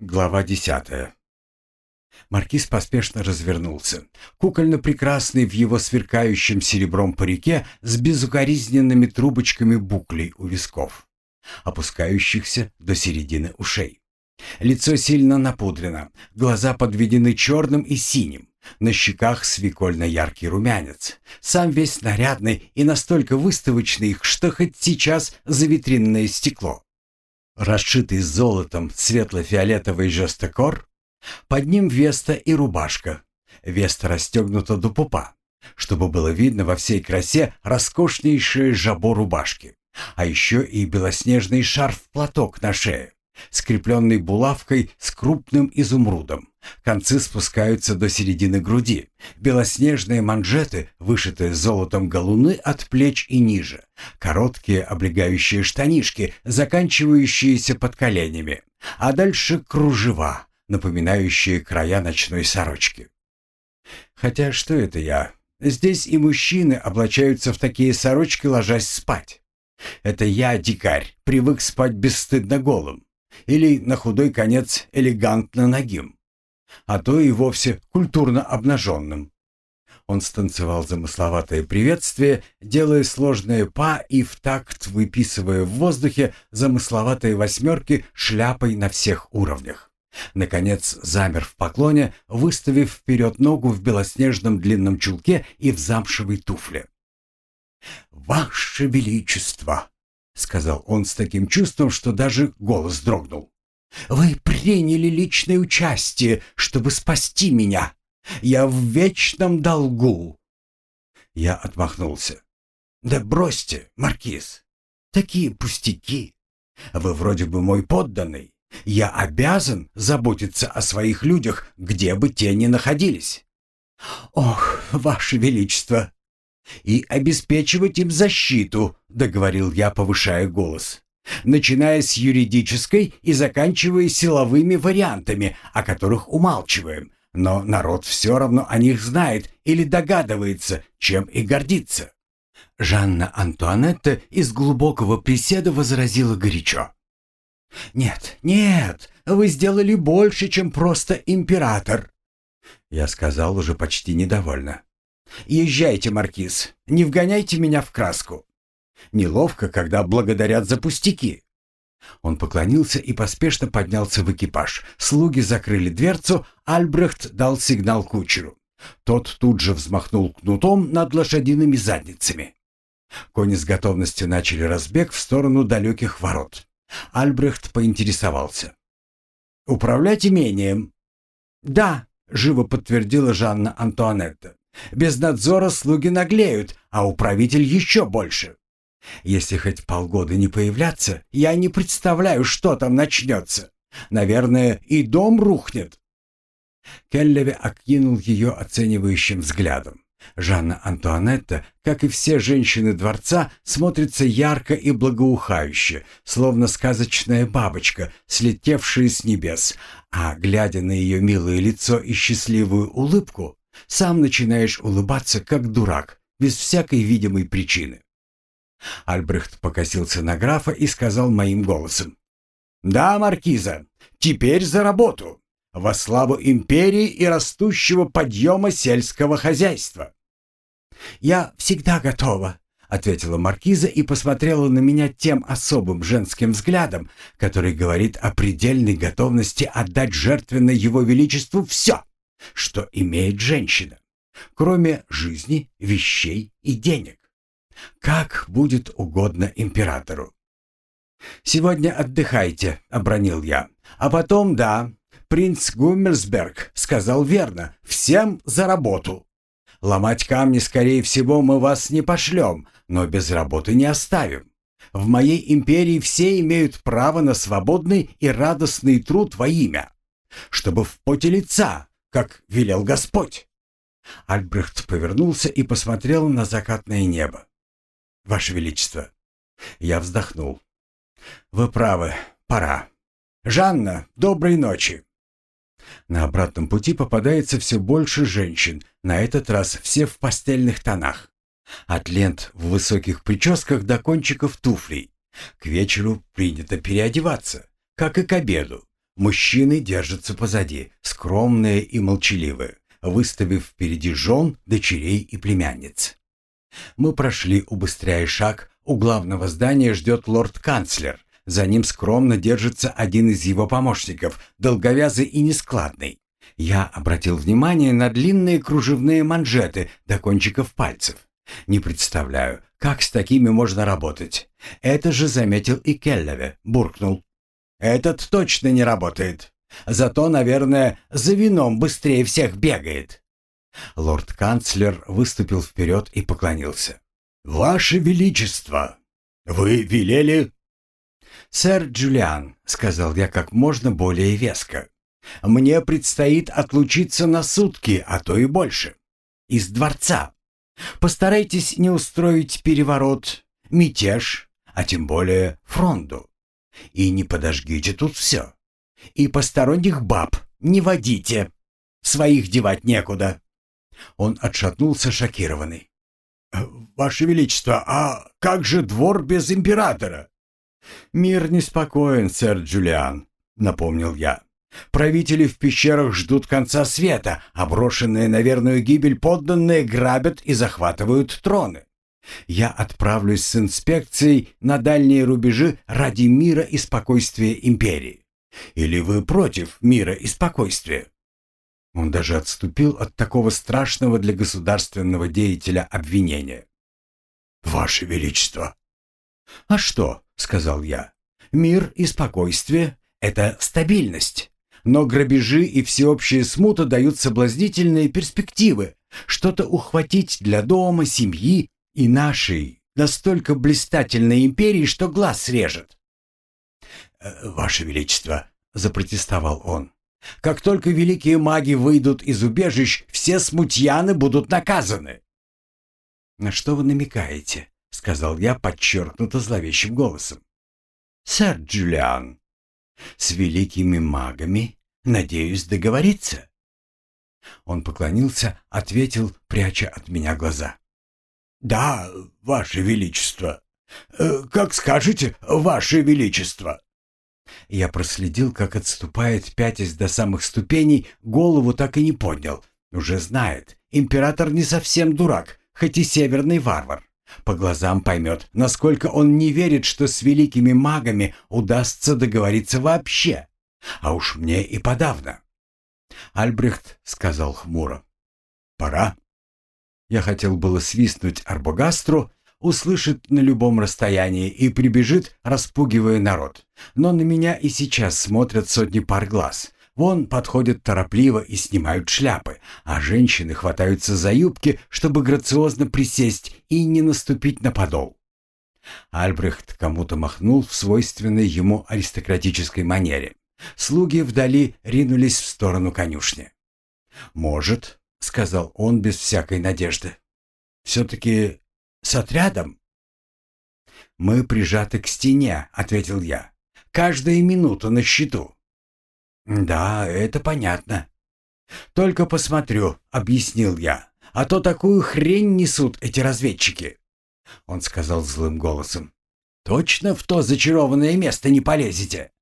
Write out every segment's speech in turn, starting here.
Глава десятая. Маркиз поспешно развернулся. Кукольно-прекрасный в его сверкающем серебром парике с безукоризненными трубочками буклей у висков, опускающихся до середины ушей. Лицо сильно напудрено, глаза подведены черным и синим, на щеках свекольно-яркий румянец. Сам весь нарядный и настолько выставочный, что хоть сейчас за витринное стекло расшитый золотом светло-фиолетовый жестокор, под ним веста и рубашка. Веста расстегнута до пупа, чтобы было видно во всей красе роскошнейшее жабо рубашки, а еще и белоснежный шарф-платок на шее, скрепленный булавкой с крупным изумрудом. Концы спускаются до середины груди. Белоснежные манжеты, вышитые золотом галуны от плеч и ниже. Короткие облегающие штанишки, заканчивающиеся под коленями. А дальше кружева, напоминающие края ночной сорочки. Хотя что это я? Здесь и мужчины облачаются в такие сорочки, ложась спать. Это я, дикарь, привык спать бесстыдно голым. Или, на худой конец, элегантно нагим а то и вовсе культурно обнаженным. Он станцевал замысловатое приветствие, делая сложные па и в такт выписывая в воздухе замысловатые восьмерки шляпой на всех уровнях. Наконец замер в поклоне, выставив вперед ногу в белоснежном длинном чулке и в замшевой туфле. «Ваше Величество!» — сказал он с таким чувством, что даже голос дрогнул. Вы приняли личное участие, чтобы спасти меня. Я в вечном долгу. Я отмахнулся. Да бросьте, маркиз. Такие пустяки. Вы вроде бы мой подданный. Я обязан заботиться о своих людях, где бы те ни находились. Ох, ваше величество, и обеспечивать им защиту, договорил я, повышая голос начиная с юридической и заканчивая силовыми вариантами, о которых умалчиваем, но народ все равно о них знает или догадывается, чем и гордится. Жанна Антуанетта из глубокого приседа возразила горячо. «Нет, нет, вы сделали больше, чем просто император!» Я сказал уже почти недовольно. «Езжайте, Маркиз, не вгоняйте меня в краску. Неловко, когда благодарят за пустяки. Он поклонился и поспешно поднялся в экипаж. Слуги закрыли дверцу, Альбрехт дал сигнал кучеру. Тот тут же взмахнул кнутом над лошадиными задницами. Кони с готовностью начали разбег в сторону далеких ворот. Альбрехт поинтересовался. «Управлять имением?» «Да», — живо подтвердила Жанна Антуанетта. «Без надзора слуги наглеют, а управитель еще больше. Если хоть полгода не появляться, я не представляю, что там начнется. Наверное, и дом рухнет. Келлеве окинул ее оценивающим взглядом. Жанна Антуанетта, как и все женщины дворца, смотрится ярко и благоухающе, словно сказочная бабочка, слетевшая с небес, а, глядя на ее милое лицо и счастливую улыбку, сам начинаешь улыбаться, как дурак, без всякой видимой причины. Альбрехт покосился на графа и сказал моим голосом. «Да, Маркиза, теперь за работу. Во славу империи и растущего подъема сельского хозяйства». «Я всегда готова», — ответила Маркиза и посмотрела на меня тем особым женским взглядом, который говорит о предельной готовности отдать жертвенно его величеству все, что имеет женщина, кроме жизни, вещей и денег. Как будет угодно императору. «Сегодня отдыхайте», — обронил я. «А потом, да, принц Гуммерсберг сказал верно, всем за работу. Ломать камни, скорее всего, мы вас не пошлем, но без работы не оставим. В моей империи все имеют право на свободный и радостный труд во имя, чтобы в поте лица, как велел Господь». Альбрехт повернулся и посмотрел на закатное небо. Ваше Величество. Я вздохнул. Вы правы, пора. Жанна, доброй ночи. На обратном пути попадается все больше женщин, на этот раз все в постельных тонах. От лент в высоких прическах до кончиков туфлей. К вечеру принято переодеваться, как и к обеду. Мужчины держатся позади, скромные и молчаливые, выставив впереди жен, дочерей и племянниц. Мы прошли, убыстряя шаг. У главного здания ждет лорд-канцлер. За ним скромно держится один из его помощников, долговязый и нескладный. Я обратил внимание на длинные кружевные манжеты до кончиков пальцев. Не представляю, как с такими можно работать. Это же заметил и Келлеве, буркнул. Этот точно не работает. Зато, наверное, за вином быстрее всех бегает. Лорд-канцлер выступил вперед и поклонился. «Ваше Величество! Вы велели...» «Сэр Джулиан», — сказал я как можно более веско, — «мне предстоит отлучиться на сутки, а то и больше. Из дворца. Постарайтесь не устроить переворот, мятеж, а тем более фронду. И не подожгите тут все. И посторонних баб не водите. Своих девать некуда. Он отшатнулся шокированный. «Ваше Величество, а как же двор без императора?» «Мир неспокоен, сэр Джулиан», — напомнил я. «Правители в пещерах ждут конца света, а брошенные на верную гибель подданные грабят и захватывают троны. Я отправлюсь с инспекцией на дальние рубежи ради мира и спокойствия империи. Или вы против мира и спокойствия? Он даже отступил от такого страшного для государственного деятеля обвинения. «Ваше Величество!» «А что?» — сказал я. «Мир и спокойствие — это стабильность. Но грабежи и всеобщая смута дают соблазнительные перспективы, что-то ухватить для дома, семьи и нашей настолько блистательной империи, что глаз срежет. «Э, «Ваше Величество», — запротестовал он, — «как только великие маги выйдут из убежищ, все смутьяны будут наказаны». «На что вы намекаете?» — сказал я подчеркнуто зловещим голосом. «Сэр Джулиан, с великими магами надеюсь договориться». Он поклонился, ответил, пряча от меня глаза. «Да, Ваше Величество. Э, как скажете, Ваше Величество». Я проследил, как отступает, пятясь до самых ступеней, голову так и не поднял. Уже знает, император не совсем дурак, хоть и северный варвар. По глазам поймет, насколько он не верит, что с великими магами удастся договориться вообще. А уж мне и подавно. Альбрехт сказал хмуро. «Пора». Я хотел было свистнуть Арбогастру, услышит на любом расстоянии и прибежит, распугивая народ. Но на меня и сейчас смотрят сотни пар глаз. Вон подходят торопливо и снимают шляпы, а женщины хватаются за юбки, чтобы грациозно присесть и не наступить на подол. Альбрехт кому-то махнул в свойственной ему аристократической манере. Слуги вдали ринулись в сторону конюшни. «Может, — сказал он без всякой надежды. «Все-таки с отрядом?» «Мы прижаты к стене», — ответил я. «Каждая минута на счету». «Да, это понятно». «Только посмотрю», — объяснил я. «А то такую хрень несут эти разведчики». Он сказал злым голосом. «Точно в то зачарованное место не полезете?»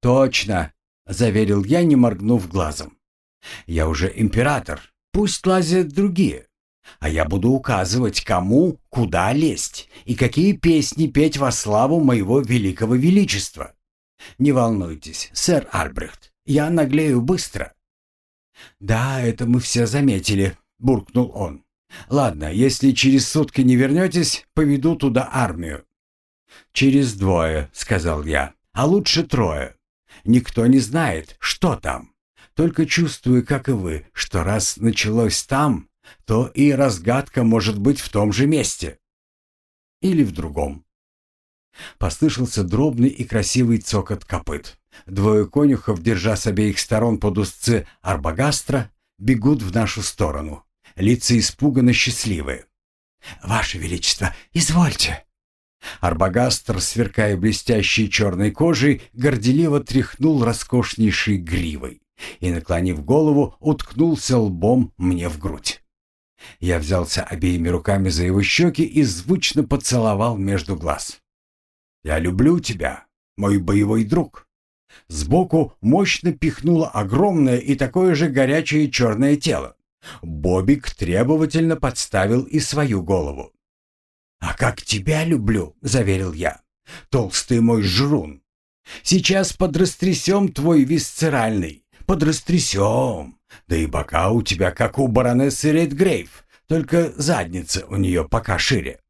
«Точно», — заверил я, не моргнув глазом. «Я уже император, Пусть лазят другие. А я буду указывать, кому, куда лезть и какие песни петь во славу моего великого величества. Не волнуйтесь, сэр Альбрехт, я наглею быстро. Да, это мы все заметили, буркнул он. Ладно, если через сутки не вернетесь, поведу туда армию. Через двое, сказал я, а лучше трое. Никто не знает, что там. Только чувствую, как и вы, что раз началось там, то и разгадка может быть в том же месте. Или в другом. Послышался дробный и красивый цокот копыт. Двое конюхов, держа с обеих сторон под узцы арбагастра, бегут в нашу сторону. Лица испуганно счастливые. «Ваше Величество, извольте!» Арбагастр, сверкая блестящей черной кожей, горделиво тряхнул роскошнейшей гривой и, наклонив голову, уткнулся лбом мне в грудь. Я взялся обеими руками за его щеки и звучно поцеловал между глаз. «Я люблю тебя, мой боевой друг. Сбоку мощно пихнуло огромное и такое же горячее черное тело. Бобик требовательно подставил и свою голову. «А как тебя люблю», — заверил я. «Толстый мой жрун. Сейчас подрастрясем твой висцеральный. Подрастрясем. Да и бока у тебя, как у баронессы Редгрейв, только задница у нее пока шире».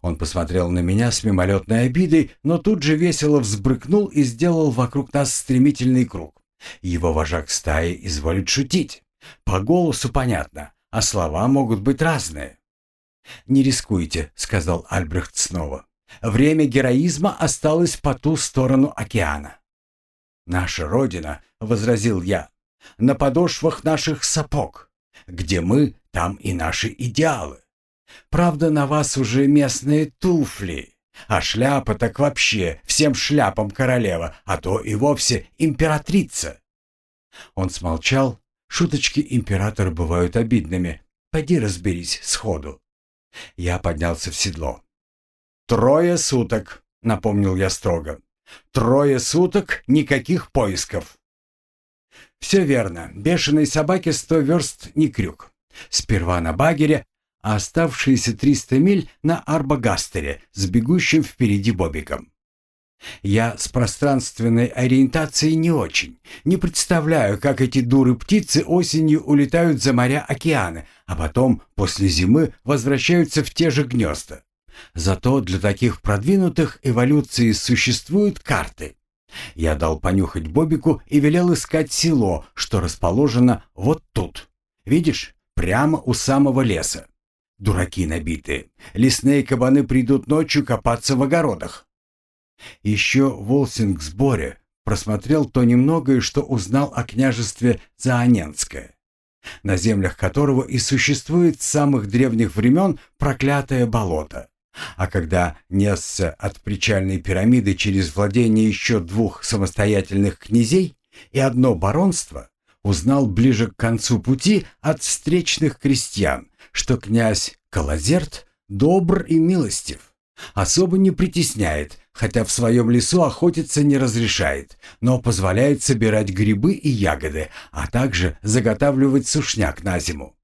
Он посмотрел на меня с мимолетной обидой, но тут же весело взбрыкнул и сделал вокруг нас стремительный круг. Его вожак стаи изволит шутить. По голосу понятно, а слова могут быть разные. «Не рискуйте», — сказал Альбрехт снова. «Время героизма осталось по ту сторону океана». «Наша Родина», — возразил я, — «на подошвах наших сапог. Где мы, там и наши идеалы. Правда, на вас уже местные туфли, а шляпа так вообще всем шляпам королева, а то и вовсе императрица». Он смолчал. Шуточки императора бывают обидными. Пойди разберись сходу. Я поднялся в седло. «Трое суток», — напомнил я строго. «Трое суток, никаких поисков». «Все верно. Бешеной собаке сто верст не крюк. Сперва на багере, а оставшиеся триста миль на Арбагастере с бегущим впереди Бобиком. Я с пространственной ориентацией не очень. Не представляю, как эти дуры-птицы осенью улетают за моря океаны, а потом, после зимы, возвращаются в те же гнезда. Зато для таких продвинутых эволюции существуют карты. Я дал понюхать Бобику и велел искать село, что расположено вот тут. Видишь, прямо у самого леса. Дураки набитые. Лесные кабаны придут ночью копаться в огородах. Еще в Олсингсборе просмотрел то немногое, что узнал о княжестве Заоненское, на землях которого и существует с самых древних времен проклятое болото. А когда несся от причальной пирамиды через владение еще двух самостоятельных князей и одно баронство, узнал ближе к концу пути от встречных крестьян, что князь Калазерт добр и милостив, особо не притесняет, хотя в своем лесу охотиться не разрешает, но позволяет собирать грибы и ягоды, а также заготавливать сушняк на зиму.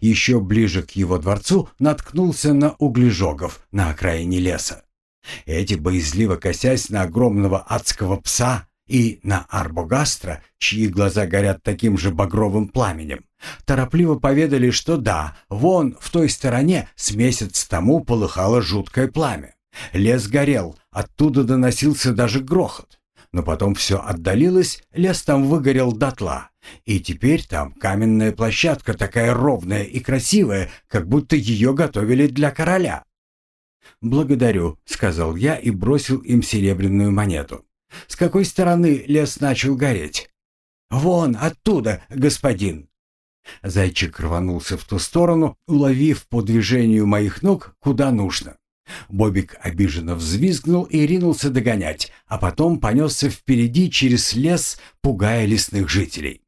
Еще ближе к его дворцу наткнулся на углежогов на окраине леса. Эти, боязливо косясь на огромного адского пса и на арбогастра, чьи глаза горят таким же багровым пламенем, торопливо поведали, что да, вон в той стороне с месяц тому полыхало жуткое пламя. Лес горел, оттуда доносился даже грохот. Но потом все отдалилось, лес там выгорел дотла. И теперь там каменная площадка такая ровная и красивая, как будто ее готовили для короля. «Благодарю», — сказал я и бросил им серебряную монету. «С какой стороны лес начал гореть?» «Вон, оттуда, господин!» Зайчик рванулся в ту сторону, уловив по движению моих ног, куда нужно. Бобик обиженно взвизгнул и ринулся догонять, а потом понесся впереди через лес, пугая лесных жителей.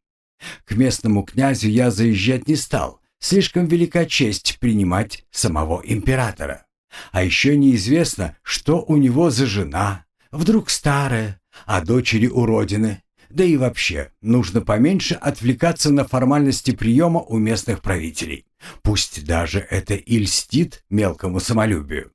К местному князю я заезжать не стал. Слишком велика честь принимать самого императора. А еще неизвестно, что у него за жена. Вдруг старая, а дочери уродины. Да и вообще, нужно поменьше отвлекаться на формальности приема у местных правителей. Пусть даже это и льстит мелкому самолюбию.